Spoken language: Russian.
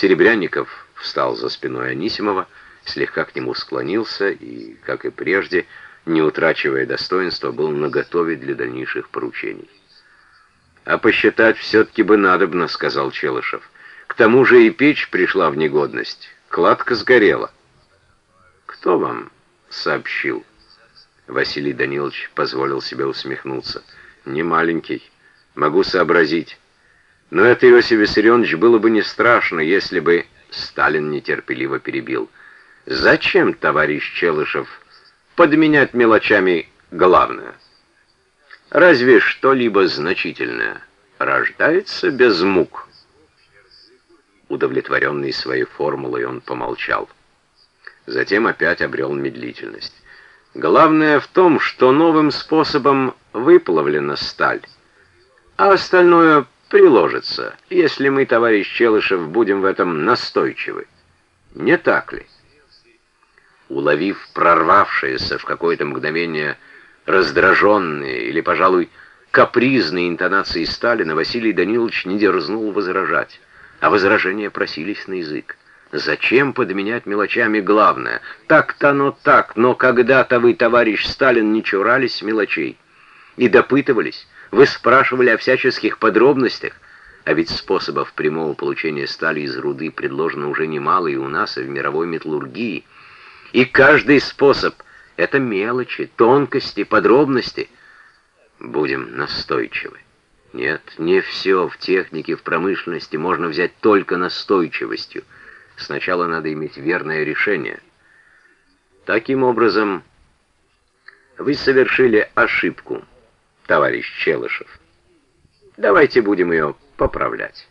Серебрянников встал за спиной Анисимова, слегка к нему склонился и, как и прежде, не утрачивая достоинства, был наготове для дальнейших поручений. «А посчитать все-таки бы надобно», — сказал Челышев. «К тому же и печь пришла в негодность. Кладка сгорела». «Кто вам сообщил?» Василий Данилович позволил себе усмехнуться. «Не маленький. Могу сообразить. Но это, Иосиф Виссарионович, было бы не страшно, если бы...» Сталин нетерпеливо перебил. «Зачем, товарищ Челышев, подменять мелочами главное? Разве что-либо значительное рождается без мук?» Удовлетворенный своей формулой, он помолчал. Затем опять обрел медлительность. Главное в том, что новым способом выплавлена сталь, а остальное приложится, если мы, товарищ Челышев, будем в этом настойчивы. Не так ли? Уловив прорвавшиеся в какое-то мгновение раздраженные или, пожалуй, капризные интонации Сталина, Василий Данилович не дерзнул возражать, а возражения просились на язык. Зачем подменять мелочами главное? Так-то оно так, но когда-то вы, товарищ Сталин, не чурались мелочей и допытывались, вы спрашивали о всяческих подробностях, а ведь способов прямого получения стали из руды предложено уже немало и у нас, и в мировой металлургии. И каждый способ — это мелочи, тонкости, подробности. Будем настойчивы. Нет, не все в технике, в промышленности можно взять только настойчивостью. Сначала надо иметь верное решение. Таким образом, вы совершили ошибку, товарищ Челышев. Давайте будем ее поправлять.